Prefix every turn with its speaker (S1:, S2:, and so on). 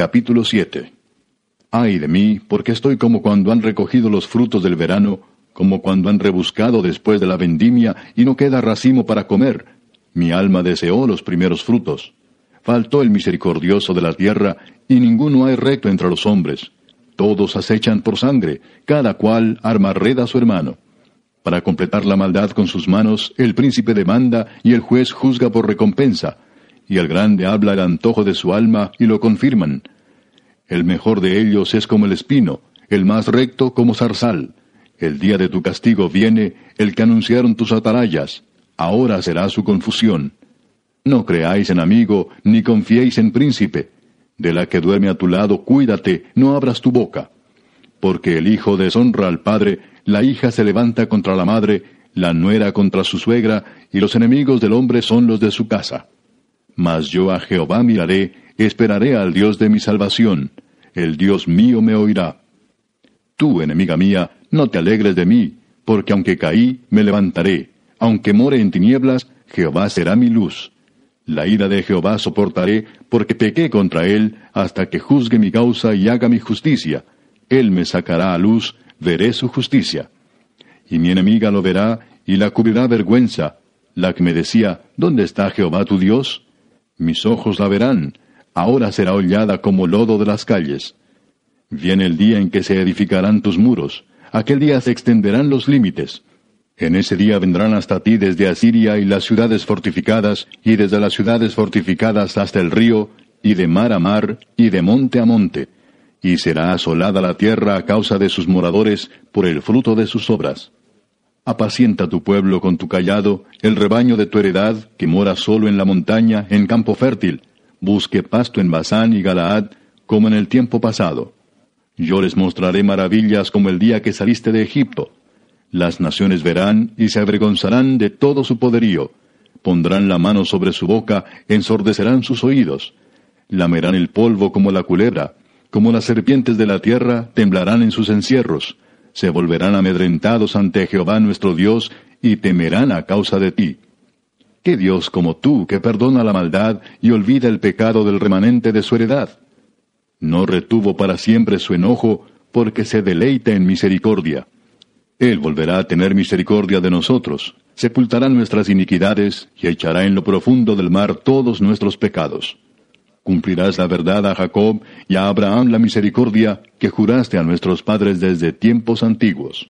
S1: Capítulo 7 Ay de mí, porque estoy como cuando han recogido los frutos del verano, como cuando han rebuscado después de la vendimia y no queda racimo para comer. Mi alma deseó los primeros frutos. Faltó el misericordioso de la tierra, y ninguno hay recto entre los hombres. Todos acechan por sangre, cada cual arma red a su hermano. Para completar la maldad con sus manos, el príncipe demanda y el juez juzga por recompensa, y el grande habla el antojo de su alma y lo confirman. El mejor de ellos es como el espino, el más recto como zarzal. El día de tu castigo viene, el que anunciaron tus atarayas. Ahora será su confusión. No creáis en amigo, ni confiéis en príncipe. De la que duerme a tu lado, cuídate, no abras tu boca. Porque el hijo deshonra al padre, la hija se levanta contra la madre, la nuera contra su suegra, y los enemigos del hombre son los de su casa. Mas yo a Jehová miraré, esperaré al Dios de mi salvación. El Dios mío me oirá. Tú, enemiga mía, no te alegres de mí, porque aunque caí, me levantaré. Aunque more en tinieblas, Jehová será mi luz. La ira de Jehová soportaré, porque pequé contra él, hasta que juzgue mi causa y haga mi justicia. Él me sacará a luz, veré su justicia. Y mi enemiga lo verá, y la cubrirá vergüenza, la que me decía, ¿dónde está Jehová tu Dios? Mis ojos la verán, ahora será hollada como lodo de las calles. Viene el día en que se edificarán tus muros, aquel día se extenderán los límites. En ese día vendrán hasta ti desde Asiria y las ciudades fortificadas, y desde las ciudades fortificadas hasta el río, y de mar a mar, y de monte a monte. Y será asolada la tierra a causa de sus moradores por el fruto de sus obras. Apacienta tu pueblo con tu callado, el rebaño de tu heredad, que mora solo en la montaña, en campo fértil. Busque pasto en Basán y Galaad, como en el tiempo pasado. Yo les mostraré maravillas como el día que saliste de Egipto. Las naciones verán y se avergonzarán de todo su poderío. Pondrán la mano sobre su boca, ensordecerán sus oídos. Lamerán el polvo como la culebra, como las serpientes de la tierra, temblarán en sus encierros. Se volverán amedrentados ante Jehová nuestro Dios y temerán a causa de ti. ¿Qué Dios como tú que perdona la maldad y olvida el pecado del remanente de su heredad? No retuvo para siempre su enojo, porque se deleita en misericordia. Él volverá a tener misericordia de nosotros, sepultará nuestras iniquidades y echará en lo profundo del mar todos nuestros pecados. Cumplirás la verdad a Jacob y a Abraham la misericordia que juraste a nuestros padres desde tiempos antiguos.